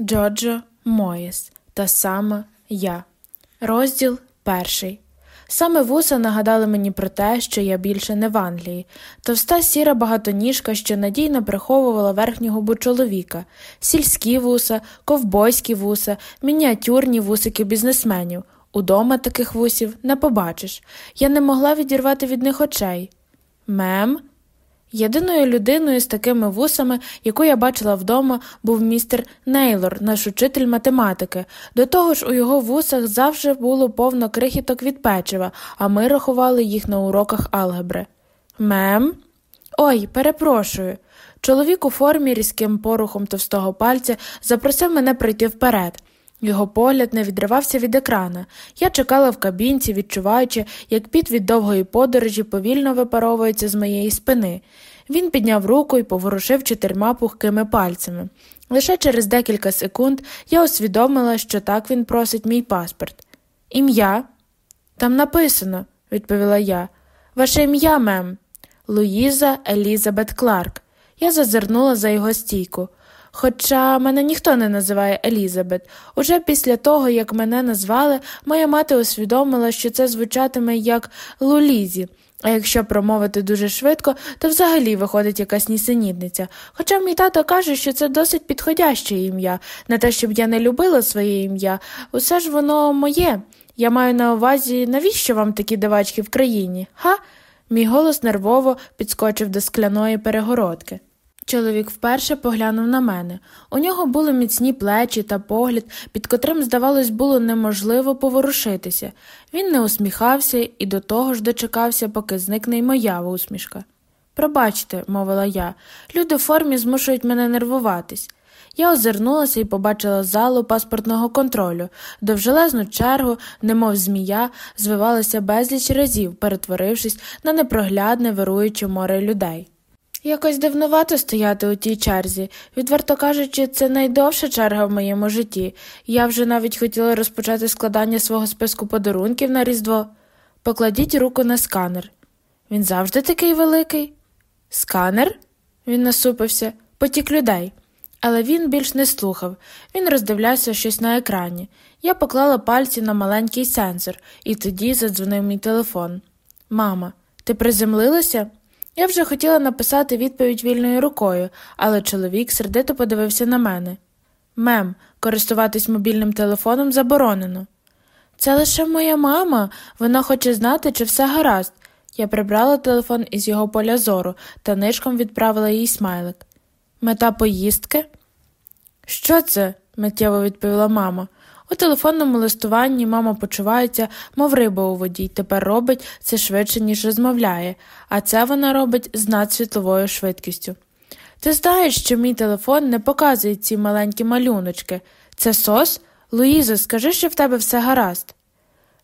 Джоджо Моїс, та сама я. Розділ перший. Саме вуса нагадали мені про те, що я більше не в Англії, товста сіра багатоніжка, що надійно приховувала верхню губу чоловіка, сільські вуса, ковбойські вуса, мініатюрні вусики бізнесменів. Удома таких вусів не побачиш. Я не могла відірвати від них очей. Мем, Єдиною людиною з такими вусами, яку я бачила вдома, був містер Нейлор, наш учитель математики. До того ж, у його вусах завжди було повно крихіток від печива, а ми рахували їх на уроках алгебри. Мем? Ой, перепрошую. Чоловік у формі різким порухом товстого пальця запросив мене прийти вперед. Його погляд не відривався від екрана. Я чекала в кабінці, відчуваючи, як піт від довгої подорожі повільно випаровується з моєї спини. Він підняв руку і поворушив чотирма пухкими пальцями. Лише через декілька секунд я усвідомила, що так він просить мій паспорт. Ім'я? Там написано, відповіла я. Ваше ім'я, мем. Луїза Елізабет Кларк. Я зазирнула за його стійку. Хоча мене ніхто не називає Елізабет. Уже після того, як мене назвали, моя мати усвідомила, що це звучатиме як Лулізі, а якщо промовити дуже швидко, то взагалі виходить якась нісенітниця. Хоча мій тато каже, що це досить підходяще ім'я, не те, щоб я не любила своє ім'я, усе ж воно моє. Я маю на увазі, навіщо вам такі дивачки в країні? Ха? Мій голос нервово підскочив до скляної перегородки. Чоловік вперше поглянув на мене. У нього були міцні плечі та погляд, під котрим, здавалось, було неможливо поворушитися. Він не усміхався і до того ж дочекався, поки зникне й моя усмішка. Пробачте, мовила я, люди в формі змушують мене нервуватись. Я озирнулася і побачила залу паспортного контролю, довжелезну чергу, немов змія, звивалася безліч разів, перетворившись на непроглядне вируюче море людей. Якось дивнувато стояти у тій черзі. Відверто кажучи, це найдовша черга в моєму житті. Я вже навіть хотіла розпочати складання свого списку подарунків на Різдво. Покладіть руку на сканер. Він завжди такий великий. Сканер? Він насупився, потік людей. Але він більш не слухав, він роздивлявся щось на екрані. Я поклала пальці на маленький сенсор, і тоді задзвонив мій телефон. Мама, ти приземлилася? Я вже хотіла написати відповідь вільною рукою, але чоловік сердито подивився на мене. Мем, користуватись мобільним телефоном заборонено. Це лише моя мама, вона хоче знати, чи все гаразд. Я прибрала телефон із його поля зору та нишком відправила їй смайлик. Мета поїздки? Що це? миттєво відповіла мама. У телефонному листуванні мама почувається, мов риба у воді, й тепер робить це швидше, ніж розмовляє, а це вона робить з надсвітловою швидкістю. Ти знаєш, що мій телефон не показує ці маленькі малюночки. Це сос? Луїзо, скажи, що в тебе все гаразд.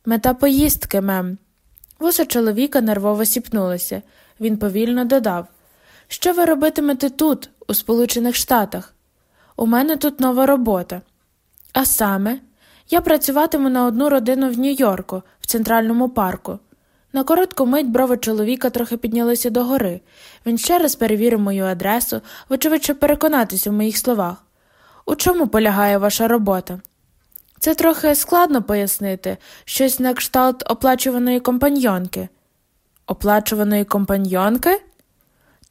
Мета поїздки, мем. Вуса чоловіка нервово сіпнулися. Він повільно додав Що ви робитимете тут, у Сполучених Штатах? У мене тут нова робота. А саме, я працюватиму на одну родину в Нью-Йорку, в центральному парку. На коротку мить брови чоловіка трохи піднялися догори. Він ще раз перевірив мою адресу, вочевидь, щоб переконатися в моїх словах. У чому полягає ваша робота? Це трохи складно пояснити щось на кшталт оплачуваної компаньйонки. Оплачуваної компаньйонки?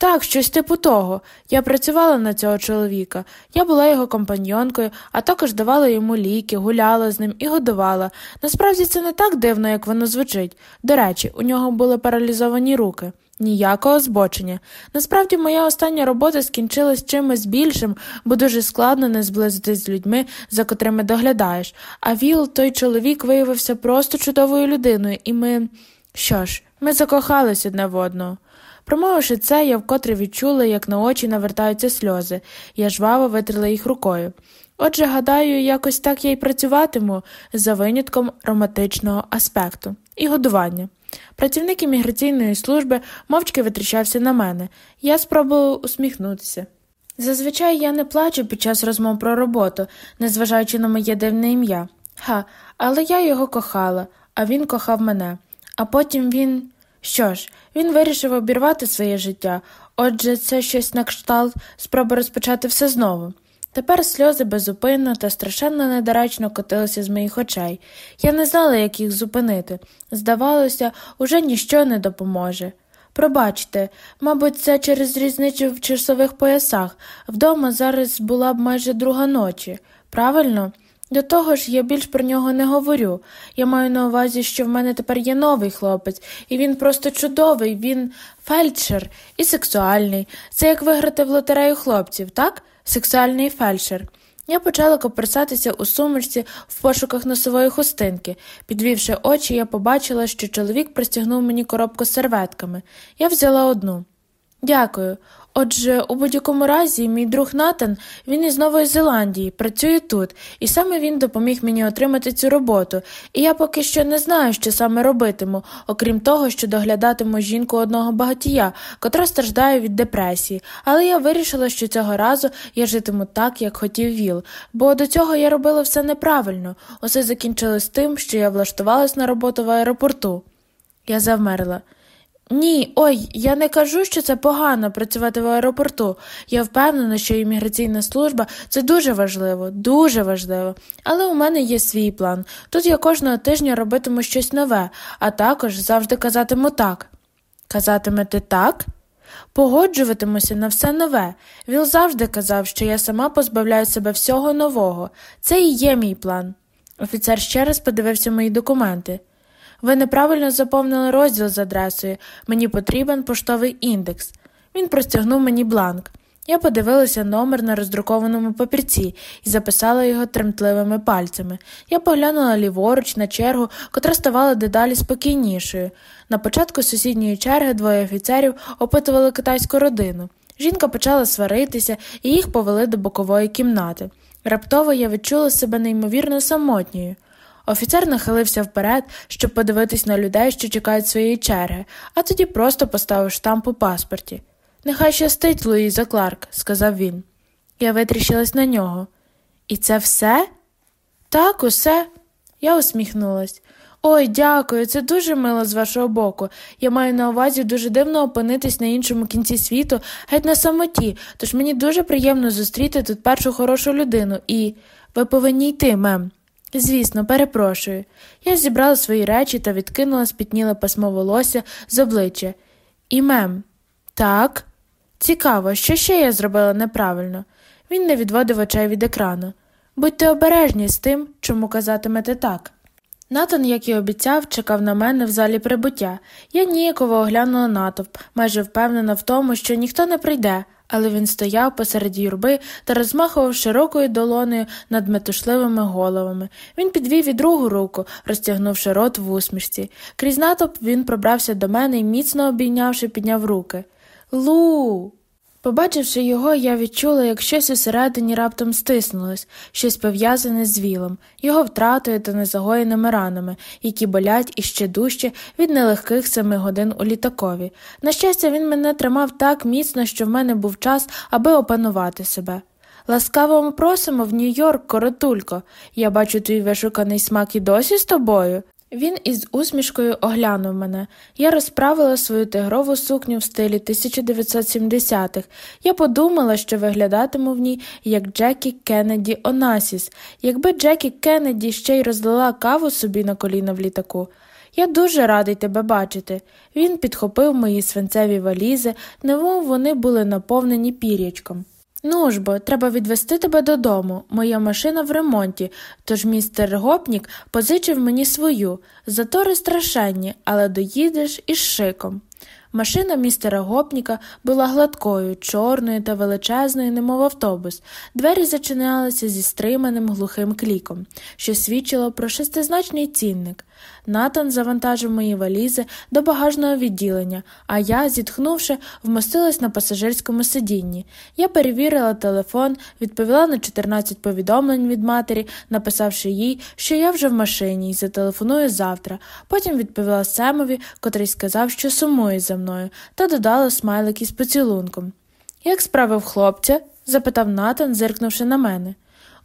Так, щось типу того. Я працювала на цього чоловіка, я була його компаньонкою, а також давала йому ліки, гуляла з ним і годувала. Насправді це не так дивно, як воно звучить. До речі, у нього були паралізовані руки. Ніякого збочення. Насправді, моя остання робота скінчилась чимось більшим, бо дуже складно не зблизитись з людьми, за котрими доглядаєш. А Віл, той чоловік, виявився просто чудовою людиною, і ми. Що ж, ми закохались одне в одного. Промовивши це, я вкотре відчула, як на очі навертаються сльози, я жваво витрила їх рукою. Отже, гадаю, якось так я й працюватиму за винятком романтичного аспекту і годування. Працівник імміграційної служби мовчки витріщався на мене, я спробувала усміхнутися. Зазвичай я не плачу під час розмов про роботу, незважаючи на моє дивне ім'я. Ха, але я його кохала, а він кохав мене. А потім він. Що ж, він вирішив обірвати своє життя, отже, це щось на кшталт спроби розпочати все знову. Тепер сльози безупинно та страшенно недоречно котилися з моїх очей. Я не знала, як їх зупинити. Здавалося, уже ніщо не допоможе. Пробачте, мабуть, це через різницю в часових поясах. Вдома зараз була б майже друга ночі. Правильно? До того ж, я більш про нього не говорю. Я маю на увазі, що в мене тепер є новий хлопець, і він просто чудовий, він фельдшер і сексуальний. Це як виграти в лотерею хлопців, так? Сексуальний фельдшер. Я почала коперсатися у сумочці в пошуках носової хустинки. Підвівши очі, я побачила, що чоловік простягнув мені коробку з серветками. Я взяла одну. Дякую. Отже, у будь-якому разі, мій друг Натан, він із Нової Зеландії, працює тут, і саме він допоміг мені отримати цю роботу, і я поки що не знаю, що саме робитиму, окрім того, що доглядатиму жінку одного багатія, котра страждає від депресії, але я вирішила, що цього разу я житиму так, як хотів Віл, бо до цього я робила все неправильно. Усе закінчилось тим, що я влаштувалась на роботу в аеропорту. Я завмерла. Ні, ой, я не кажу, що це погано працювати в аеропорту. Я впевнена, що імміграційна служба це дуже важливо, дуже важливо. Але у мене є свій план. Тут я кожного тижня робитиму щось нове, а також завжди казатиму так. Казатимете так? Погоджуватимуся на все нове. Віл завжди казав, що я сама позбавляю себе всього нового. Це і є мій план. Офіцер ще раз подивився мої документи. Ви неправильно заповнили розділ з адресою. Мені потрібен поштовий індекс. Він простягнув мені бланк. Я подивилася номер на роздрукованому папірці і записала його тремтливими пальцями. Я поглянула ліворуч на чергу, котра ставала дедалі спокійнішою. На початку сусідньої черги двоє офіцерів опитували китайську родину. Жінка почала сваритися, і їх повели до бокової кімнати. Раптово я відчула себе неймовірно самотньою. Офіцер нахилився вперед, щоб подивитись на людей, що чекають своєї черги, а тоді просто поставив штамп у паспорті. Нехай щастить, Луїза Кларк, сказав він. Я витріщилась на нього. І це все? Так, усе. Я усміхнулась. Ой, дякую, це дуже мило з вашого боку. Я маю на увазі дуже дивно опинитись на іншому кінці світу, геть на самоті, тож мені дуже приємно зустріти тут першу хорошу людину і ви повинні йти, мем. Звісно, перепрошую. Я зібрала свої речі та відкинула спітніле пасмо волосся з обличчя. І мем, так? Цікаво, що ще я зробила неправильно. Він не відводив очей від екрану. Будьте обережні з тим, чому казатимете так. Натан, як і обіцяв, чекав на мене в залі прибуття. Я ніяково оглянула натовп, майже впевнена в тому, що ніхто не прийде, але він стояв посеред юрби та розмахував широкою долоною над метушливими головами. Він підвів і другу руку, розтягнувши рот в усмішці. Крізь натовп він пробрався до мене і, міцно обійнявши, підняв руки. Лу. Побачивши його, я відчула, як щось усередині раптом стиснулось, щось пов'язане з вілом, його втратою та незагоєними ранами, які болять іще дужче від нелегких семи годин у літакові. На щастя, він мене тримав так міцно, що в мене був час, аби опанувати себе. Ласкаво просимо в Нью-Йорк, коротулько. Я бачу твій вишуканий смак і досі з тобою. Він із усмішкою оглянув мене. Я розправила свою тигрову сукню в стилі 1970-х. Я подумала, що виглядатиму в ній як Джекі Кеннеді Онасіс, якби Джекі Кеннеді ще й розлила каву собі на коліна в літаку. Я дуже радий тебе бачити. Він підхопив мої свинцеві валізи, немов вони були наповнені пір'ячком. Ну ж бо, треба відвести тебе додому. Моя машина в ремонті, тож містер гопнік позичив мені свою, затори страшенні, але доїдеш із шиком. Машина містера гопніка була гладкою, чорною та величезною, немов автобус. Двері зачинялися зі стриманим глухим кліком, що свідчило про шестизначний цінник. Натан завантажив мої валізи до багажного відділення, а я, зітхнувши, вмостилась на пасажирському сидінні. Я перевірила телефон, відповіла на 14 повідомлень від матері, написавши їй, що я вже в машині і зателефоную завтра. Потім відповіла Семові, котрий сказав, що сумує за мною, та додала смайлик із поцілунком. Як справив хлопця? запитав Натан, зиркнувши на мене.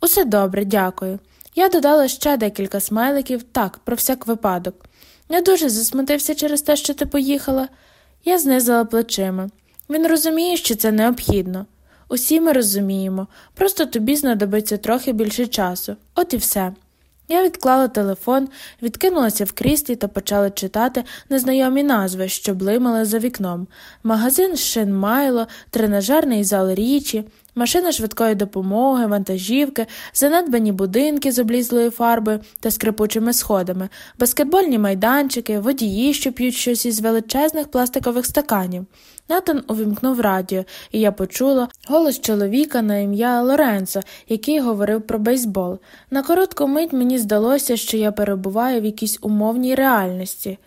Усе добре, дякую. Я додала ще декілька смайликів, так, про всяк випадок. Не дуже засмутився через те, що ти поїхала. Я знизила плечима. Він розуміє, що це необхідно. Усі ми розуміємо, просто тобі знадобиться трохи більше часу. От і все. Я відклала телефон, відкинулася в кріслі та почала читати незнайомі назви, що блимали за вікном магазин Шин Майло, тренажерний зал річі, машина швидкої допомоги, вантажівки, занедбані будинки з облізлою фарбою та скрипучими сходами, баскетбольні майданчики, водії, що п'ють щось із величезних пластикових стаканів. Натан увімкнув радіо, і я почула голос чоловіка на ім'я Лоренцо, який говорив про бейсбол. На коротку мить мені здалося, що я перебуваю в якійсь умовній реальності.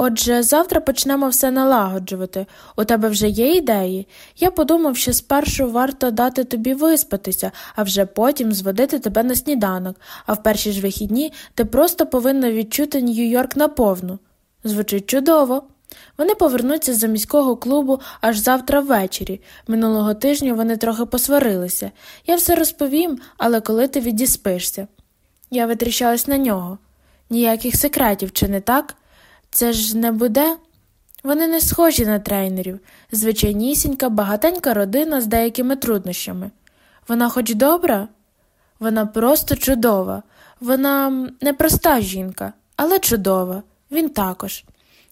Отже, завтра почнемо все налагоджувати. У тебе вже є ідеї? Я подумав, що спершу варто дати тобі виспатися, а вже потім зводити тебе на сніданок, а в перші ж вихідні ти просто повинна відчути Нью-Йорк наповну. Звучить чудово. Вони повернуться з міського клубу аж завтра ввечері. Минулого тижня вони трохи посварилися. Я все розповім, але коли ти відіспишся. Я витріщалась на нього. Ніяких секретів, чи не так? Це ж не буде? Вони не схожі на трейнерів, звичайнісінька, багатенька родина з деякими труднощами. Вона хоч добра? Вона просто чудова. Вона непроста жінка, але чудова. Він також.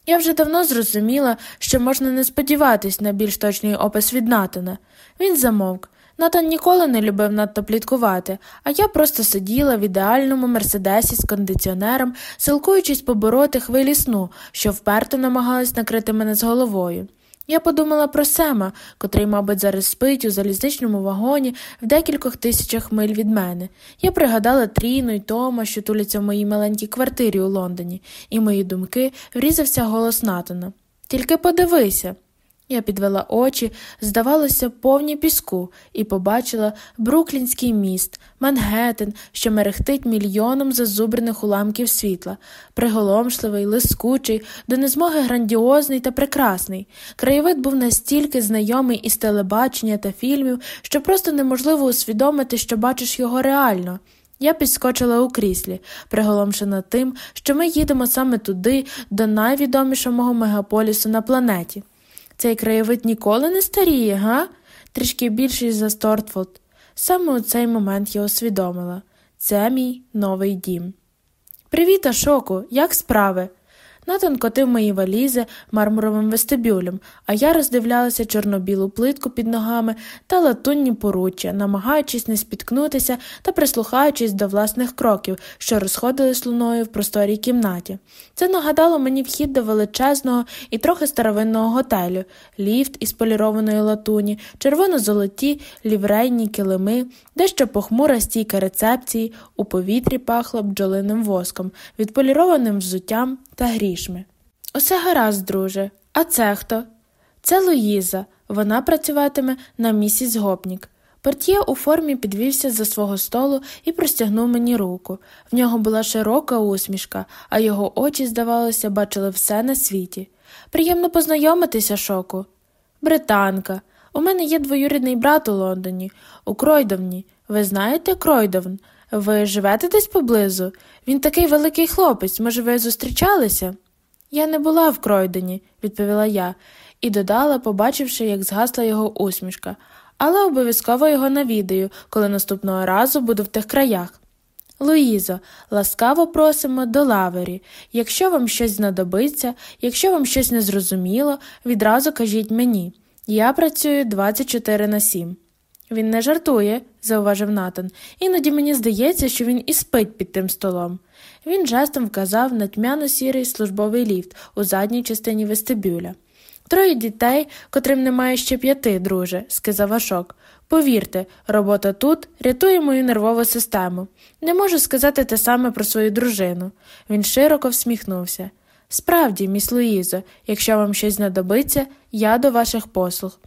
Я вже давно зрозуміла, що можна не сподіватись на більш точний опис від Натана. Він замовк. Натан ніколи не любив надто пліткувати, а я просто сиділа в ідеальному мерседесі з кондиціонером, силкуючись побороти хвилі сну, що вперто намагалась накрити мене з головою. Я подумала про Сема, котрий, мабуть, зараз спить у залізничному вагоні в декількох тисячах миль від мене. Я пригадала Тріну й Тома, що туляться в моїй маленькій квартирі у Лондоні, і мої думки врізався голос Натана. Тільки подивися. Я підвела очі, здавалося, повні піску, і побачила Бруклінський міст, Мангеттен, що мерехтить мільйоном зазубрених уламків світла, приголомшливий, лискучий, до незмоги грандіозний та прекрасний. Краєвид був настільки знайомий із телебачення та фільмів, що просто неможливо усвідомити, що бачиш його реально. Я підскочила у кріслі, приголомшена тим, що ми їдемо саме туди, до найвідомішого мегаполісу на планеті. Цей краєвид ніколи не старіє, га? Трішки більший за Стортфолд. Саме у цей момент я усвідомила це мій новий дім. Привіт, Ашоку, як справи? Натан котив мої валізи мармуровим вестибюлем, а я роздивлялася чорно-білу плитку під ногами та латунні поруччя, намагаючись не спіткнутися та прислухаючись до власних кроків, що розходились луною в просторій кімнаті. Це нагадало мені вхід до величезного і трохи старовинного готелю, ліфт із полірованої латуні, червоно-золоті ліврейні килими, дещо похмура стійка рецепції, у повітрі пахло бджолиним воском, відполірованим взуттям та грішми. Усе гаразд, друже. А це хто? Це Луїза. Вона працюватиме на місіс Гопнік. Портьє у формі підвівся за свого столу і простягнув мені руку. В нього була широка усмішка, а його очі, здавалося, бачили все на світі. Приємно познайомитися, шоку. Британка. У мене є двоюрідний брат у Лондоні, у Кройдовні. Ви знаєте Кройдовн? Ви живете десь поблизу? Він такий великий хлопець, може, ви зустрічалися? Я не була в Кройдені, відповіла я, і додала, побачивши, як згасла його усмішка, але обов'язково його навідаю, коли наступного разу буду в тих краях. Луїзо, ласкаво просимо до лавері. Якщо вам щось знадобиться, якщо вам щось незрозуміло, відразу кажіть мені. Я працюю 24 на 7. Він не жартує, зауважив Натан. Іноді мені здається, що він і спить під тим столом. Він жестом вказав на тьмяно сірий службовий ліфт у задній частині вестибюля. Троє дітей, котрим немає ще п'яти, друже, сказав Ашок. Повірте, робота тут рятує мою нервову систему. Не можу сказати те саме про свою дружину. Він широко всміхнувся. Справді, міс Луїзо, якщо вам щось знадобиться, я до ваших послуг.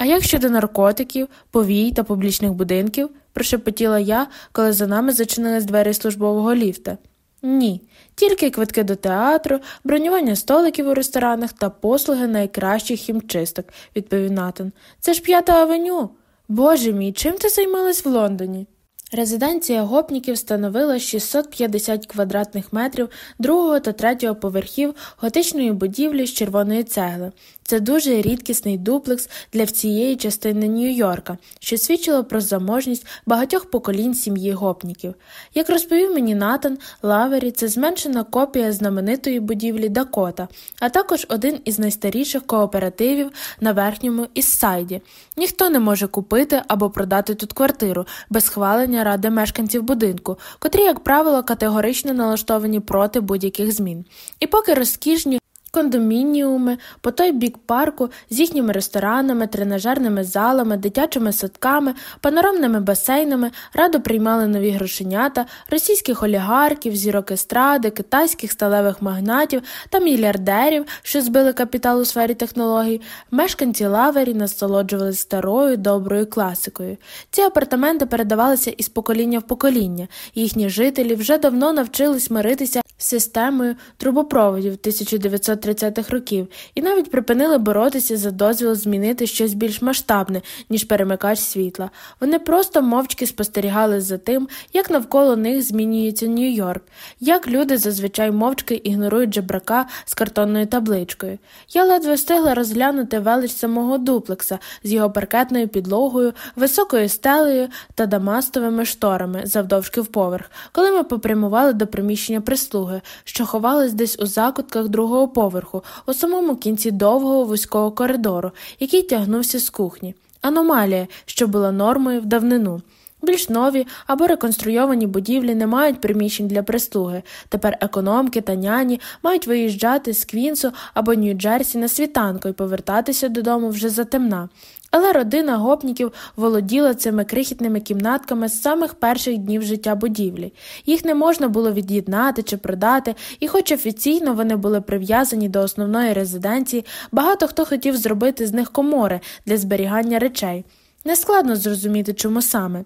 А як щодо наркотиків, повій та публічних будинків? прошепотіла я, коли за нами зачинились двері службового ліфта. Ні, тільки квитки до театру, бронювання столиків у ресторанах та послуги найкращих хімчисток, відповів Натан. Це ж п'ята авеню. Боже мій, чим ти займалась в Лондоні? Резиденція гопніків становила 650 квадратних метрів другого та третього поверхів готичної будівлі з червоної цегли. Це дуже рідкісний дуплекс для всієї частини Нью-Йорка, що свідчило про заможність багатьох поколінь сім'ї гопніків. Як розповів мені Натан, Лавері це зменшена копія знаменитої будівлі Дакота, а також один із найстаріших кооперативів на верхньому Іссайді. Ніхто не може купити або продати тут квартиру без схвалення ради мешканців будинку, котрі, як правило, категорично налаштовані проти будь-яких змін. І поки розкішні кондомініуми по той бік парку з їхніми ресторанами, тренажерними залами, дитячими садками, панорамними басейнами радо приймали нові грошенята, російських олігархів, зірок естради, китайських сталевих магнатів та мільярдерів, що збили капітал у сфері технологій, мешканці лавері насолоджувалися старою доброю класикою. Ці апартаменти передавалися із покоління в покоління. Їхні жителі вже давно навчились миритися з системою трубопроводів 1900 30-х років і навіть припинили боротися за дозвіл змінити щось більш масштабне, ніж перемикач світла. Вони просто мовчки спостерігали за тим, як навколо них змінюється Нью-Йорк, як люди зазвичай мовчки ігнорують жебрака з картонною табличкою. Я ледве встигла розглянути велич самого дуплекса з його паркетною підлогою, високою стелею та дамастовими шторами завдовжки в поверх, коли ми попрямували до приміщення прислуги, що ховались десь у закутках другого поверху поверху, у самому кінці довгого вузького коридору, який тягнувся з кухні. Аномалія, що була нормою в давнину. Більш нові або реконструйовані будівлі не мають приміщень для прислуги. Тепер економки та няні мають виїжджати з Квінсу або Нью-Джерсі на світанку і повертатися додому вже затемна. Але родина гопніків володіла цими крихітними кімнатками з самих перших днів життя будівлі. Їх не можна було від'єднати чи продати, і, хоч офіційно вони були прив'язані до основної резиденції, багато хто хотів зробити з них комори для зберігання речей. Нескладно зрозуміти, чому саме.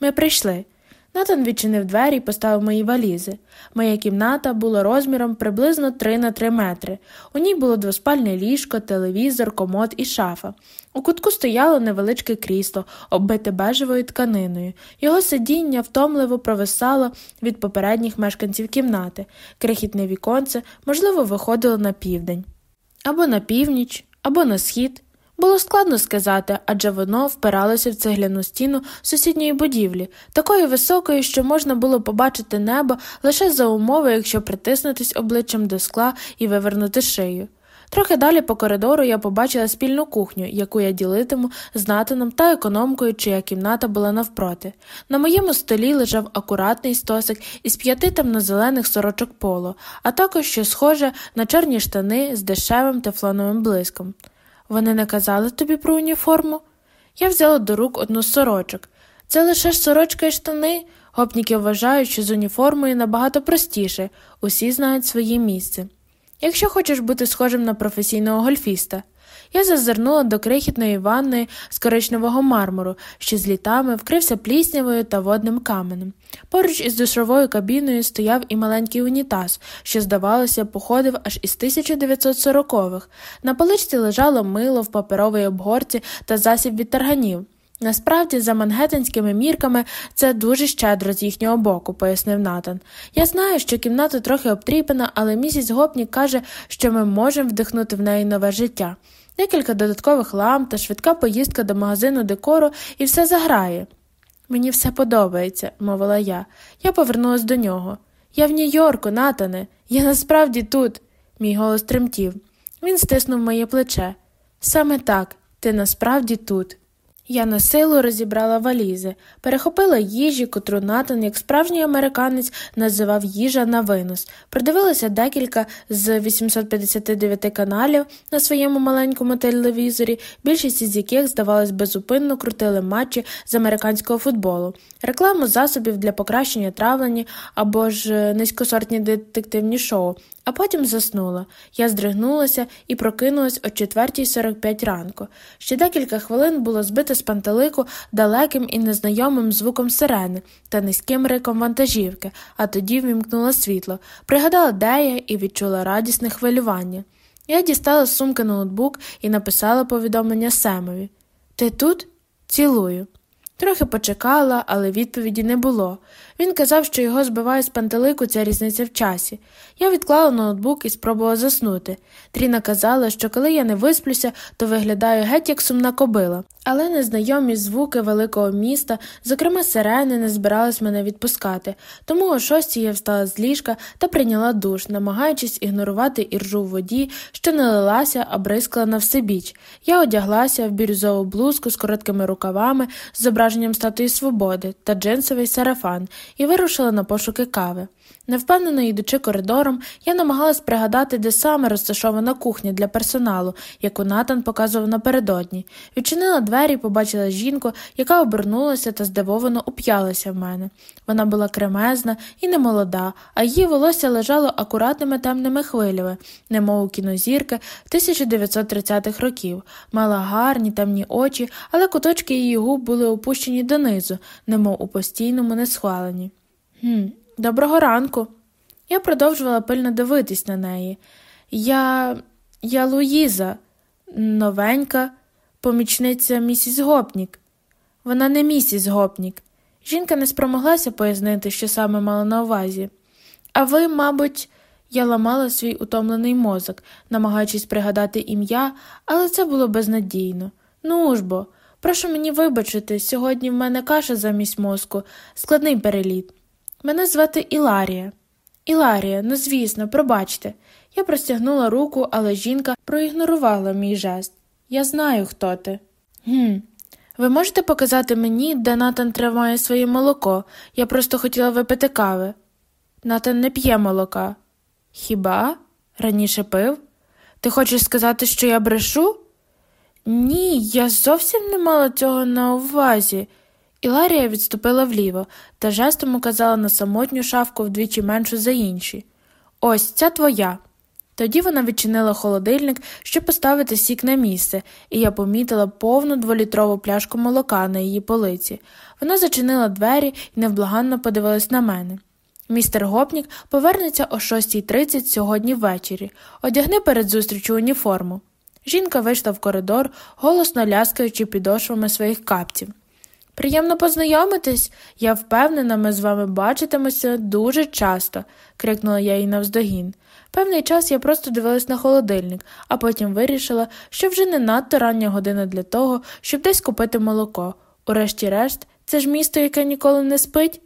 Ми прийшли. Натан відчинив двері і поставив мої валізи. Моя кімната була розміром приблизно 3 на 3 метри. У ній було двоспальне ліжко, телевізор, комод і шафа. У кутку стояло невеличке крісло, оббите бежевою тканиною. Його сидіння втомливо провисало від попередніх мешканців кімнати. Крихітне віконце, можливо, виходило на південь. Або на північ, або на схід. Було складно сказати, адже воно впиралося в цегляну стіну сусідньої будівлі, такої високої, що можна було побачити небо лише за умови, якщо притиснутись обличчям до скла і вивернути шию. Трохи далі по коридору я побачила спільну кухню, яку я ділитиму з Натаном та економкою, чия кімната була навпроти. На моєму столі лежав акуратний стосик із п'яти темно-зелених сорочок поло, а також що схоже на чорні штани з дешевим тефлоновим блиском. Вони не казали тобі про уніформу? Я взяла до рук одну з сорочок. Це лише сорочка і штани. Гопніки вважають, що з уніформою набагато простіше, усі знають своє місце. Якщо хочеш бути схожим на професійного гольфіста, я зазирнула до крихітної ванної з коричневого мармуру, що з літами вкрився пліснявою та водним каменем. Поруч із душовою кабіною стояв і маленький унітаз, що, здавалося, походив аж із 1940-х. На поличці лежало мило в паперовій обгорці та засіб від тарганів. Насправді, за мангеттенськими мірками, це дуже щедро з їхнього боку, пояснив Натан. Я знаю, що кімната трохи обтріпана, але місіс Гопнік каже, що ми можемо вдихнути в неї нове життя. Декілька додаткових ламп та швидка поїздка до магазину декору і все заграє. Мені все подобається, мовила я. Я повернулась до нього. Я в Нью-Йорку, Натане, я насправді тут. Мій голос тремтів. Він стиснув моє плече. Саме так, ти насправді тут. Я на силу розібрала валізи, перехопила їжі, котру Натан, як справжній американець, називав їжа на винос, продивилася декілька з 859 каналів на своєму маленькому телевізорі, більшість із яких, здавалось, безупинно крутили матчі з американського футболу, рекламу засобів для покращення травлення або ж низькосортні детективні шоу, а потім заснула. Я здригнулася і прокинулась о 4.45 ранку. Ще декілька хвилин було збите з пантелику далеким і незнайомим звуком сирени та низьким риком вантажівки, а тоді вімкнула світло, пригадала, де я і відчула радісне хвилювання. Я дістала з сумки ноутбук і написала повідомлення Семові Ти тут? Цілую. Трохи почекала, але відповіді не було. Він казав, що його збиває з пантелику ця різниця в часі. Я відклала ноутбук і спробувала заснути. Тріна казала, що коли я не висплюся, то виглядаю геть як сумна кобила. Але незнайомі звуки великого міста, зокрема сирени, не збирались мене відпускати, тому о шостій я встала з ліжка та прийняла душ, намагаючись ігнорувати іржу в воді, що не лилася, а бризкала на всебіч. Я одяглася в бірюзову блузку з короткими рукавами з зображенням статуї свободи та джинсовий сарафан і вирушила на пошуки кави. Невпевнено йдучи коридором, я намагалась пригадати, де саме розташована кухня для персоналу, яку Натан показував напередодні. Відчинила двері і побачила жінку, яка обернулася та здивовано уп'ялася в мене. Вона була кремезна і немолода, а її волосся лежало акуратними темними хвилями, немов у кінозірки 1930-х років, мала гарні темні очі, але куточки її губ були опущені донизу, немов у постійному несхваленні. «Хм, Доброго ранку. Я продовжувала пильно дивитись на неї. Я я Луїза, новенька, помічниця місіс Гопнік. Вона не місіс Гопнік. Жінка не спромоглася пояснити, що саме мала на увазі. А ви, мабуть, я ламала свій утомлений мозок, намагаючись пригадати ім'я, але це було безнадійно. Ну ж бо, прошу мені вибачити, сьогодні в мене каша замість мозку, складний переліт. Мене звати Іларія. Іларія, ну звісно, пробачте. Я простягнула руку, але жінка проігнорувала мій жест. Я знаю, хто ти. «Гм, Ви можете показати мені, де Натан тримає своє молоко? Я просто хотіла випити кави. Натан не п'є молока. Хіба? Раніше пив? Ти хочеш сказати, що я брешу? Ні, я зовсім не мала цього на увазі. Іларія відступила вліво та жестом указала на самотню шавку вдвічі меншу за інші. Ось ця твоя. Тоді вона відчинила холодильник, щоб поставити сік на місце, і я помітила повну дволітрову пляшку молока на її полиці. Вона зачинила двері і невблаганно подивилась на мене. Містер Гопнік повернеться о 6.30 сьогодні ввечері. Одягни перед зустрічю уніформу. Жінка вийшла в коридор, голосно ляскаючи підошвами своїх капців. Приємно познайомитись. Я впевнена, ми з вами бачитимемося дуже часто, крикнула я їй навздогін. Певний час я просто дивилась на холодильник, а потім вирішила, що вже не надто рання година для того, щоб десь купити молоко. Урешті-решт, це ж місто, яке ніколи не спить.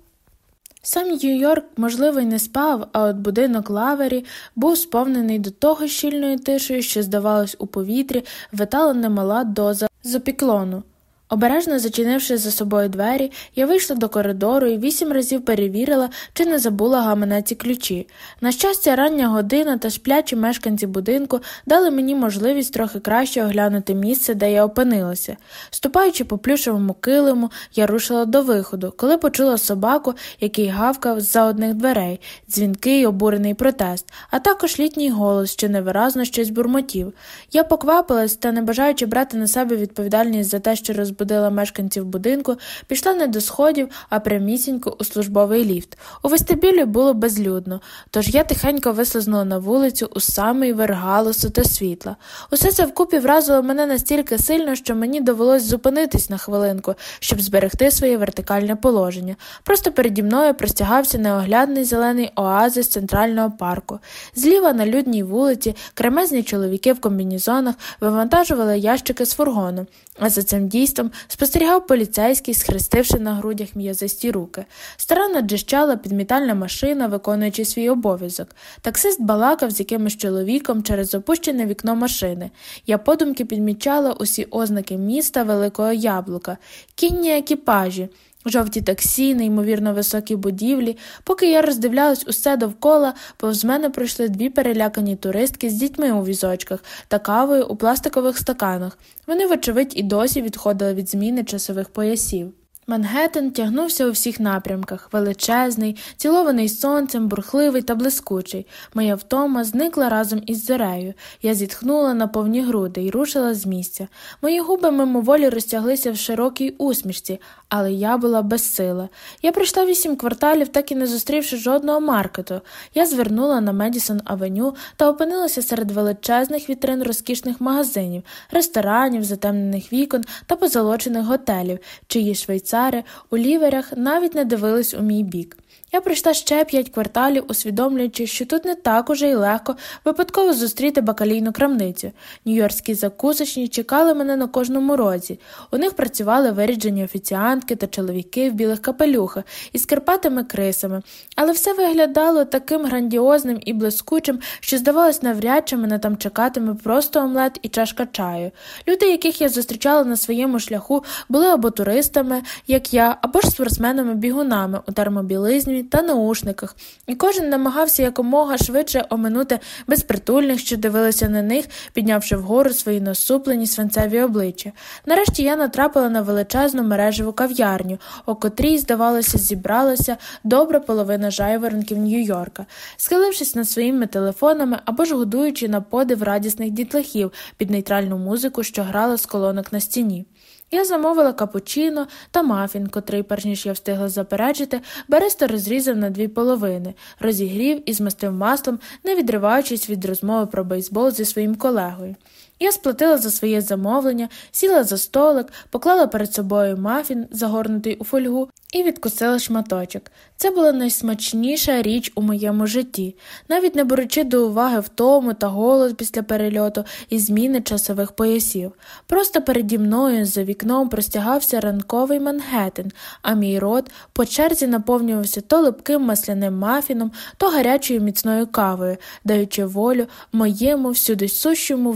Сам Нью-Йорк, можливо, й не спав, а от будинок лавері був сповнений до того щільною тишею, що, здавалось, у повітрі витала немала доза запіклону. Обережно зачинивши за собою двері, я вийшла до коридору і вісім разів перевірила, чи не забула гаманеці ключі. На щастя, рання година та сплячі мешканці будинку дали мені можливість трохи краще оглянути місце, де я опинилася. Ступаючи по плюшевому килиму, я рушила до виходу, коли почула собаку, який гавкав з за одних дверей, дзвінкий обурений протест, а також літній голос, що невиразно щось бурмотів. Я поквапилась та, не бажаючи брати на себе відповідальність за те, що розбудила, розбудила мешканців будинку, пішла не до сходів, а прямісінько у службовий ліфт. У вестибюлі було безлюдно, тож я тихенько вислизнула на вулицю у самий верх галасу та світла. Усе це вкупі вразило мене настільки сильно, що мені довелось зупинитись на хвилинку, щоб зберегти своє вертикальне положення. Просто переді мною простягався неоглядний зелений оазис центрального парку. Зліва на людній вулиці кремезні чоловіки в комбінізонах вивантажували ящики з фургону, а за цим дійством спостерігав поліцейський, схрестивши на грудях м'язисті руки. Старанно джищала підмітальна машина, виконуючи свій обов'язок. Таксист балакав з якимось чоловіком через опущене вікно машини. Я подумки підмічала усі ознаки міста Великого Яблука, кінні екіпажі. Жовті таксі, неймовірно високі будівлі, поки я роздивлялась усе довкола, повз мене пройшли дві перелякані туристки з дітьми у візочках та кавою у пластикових стаканах. Вони, вочевидь, і досі відходили від зміни часових поясів. Мангеттен тягнувся у всіх напрямках величезний, цілований сонцем, бурхливий та блискучий. Моя втома зникла разом із зорею. Я зітхнула на повні груди і рушила з місця. Мої губи мимоволі розтяглися в широкій усмішці, але я була безсила. Я пройшла вісім кварталів, так і не зустрівши жодного маркету. Я звернула на Медісон Авеню та опинилася серед величезних вітрин розкішних магазинів, ресторанів, затемнених вікон та позолочених готелів, чиї швейцар офіцери у ліверях навіть не дивились у мій бік. Я прийшла ще п'ять кварталів, усвідомлюючи, що тут не так уже й легко випадково зустріти бакалійну крамницю. Нью-Йоркські закусочні чекали мене на кожному розі. У них працювали виріджені офіціантки та чоловіки в білих капелюхах із карпатими крисами, але все виглядало таким грандіозним і блискучим, що, здавалось, навряд чи мене там чекатиме просто омлет і чашка чаю. Люди, яких я зустрічала на своєму шляху, були або туристами, як я, або ж спортсменами-бігунами у термобілизні та наушниках, і кожен намагався якомога швидше оминути безпритульних, що дивилися на них, піднявши вгору свої насуплені свинцеві обличчя. Нарешті я натрапила на величезну мережеву кав'ярню, у котрій, здавалося, зібралася добра половина жайворонків Нью-Йорка, схилившись над своїми телефонами або ж годуючи на подив радісних дітлахів під нейтральну музику, що грала з колонок на стіні. Я замовила капучино та мафін, котрий, перш ніж я встигла заперечити, Бересто розрізав на дві половини, розігрів і змастив маслом, не відриваючись від розмови про бейсбол зі своїм колегою. Я сплатила за своє замовлення, сіла за столик, поклала перед собою мафін, загорнутий у фольгу, і відкусила шматочок. Це була найсмачніша річ у моєму житті, навіть не беручи до уваги втому та голод після перельоту і зміни часових поясів. Просто переді мною за вікном простягався ранковий Мангеттен, а мій рот по черзі наповнювався то липким масляним мафіном, то гарячою міцною кавою, даючи волю моєму всюди сущому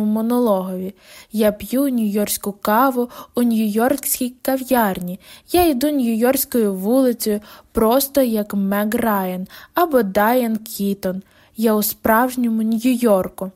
внутрішньому монологові. Я п'ю нью-йоркську каву у нью-йоркській кав'ярні. Я йду нью-йоркською вулицею, просто як Мег Райан або Дайан Кітон. Я у справжньому Нью-Йорку.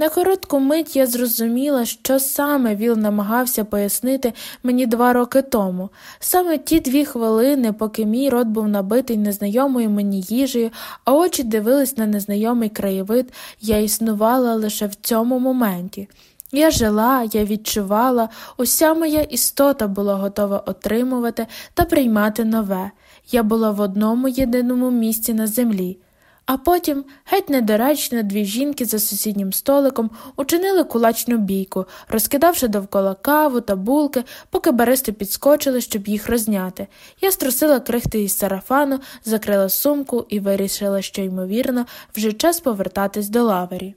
На коротку мить я зрозуміла, що саме Віл намагався пояснити мені два роки тому. Саме ті дві хвилини, поки мій рот був набитий незнайомою мені їжею, а очі дивились на незнайомий краєвид, я існувала лише в цьому моменті. Я жила, я відчувала, уся моя істота була готова отримувати та приймати нове. Я була в одному єдиному місці на землі. А потім, геть недоречно, дві жінки за сусіднім столиком учинили кулачну бійку, розкидавши довкола каву та булки, поки баристи підскочили, щоб їх розняти. Я струсила крихти із сарафану, закрила сумку і вирішила, що, ймовірно, вже час повертатись до лавері.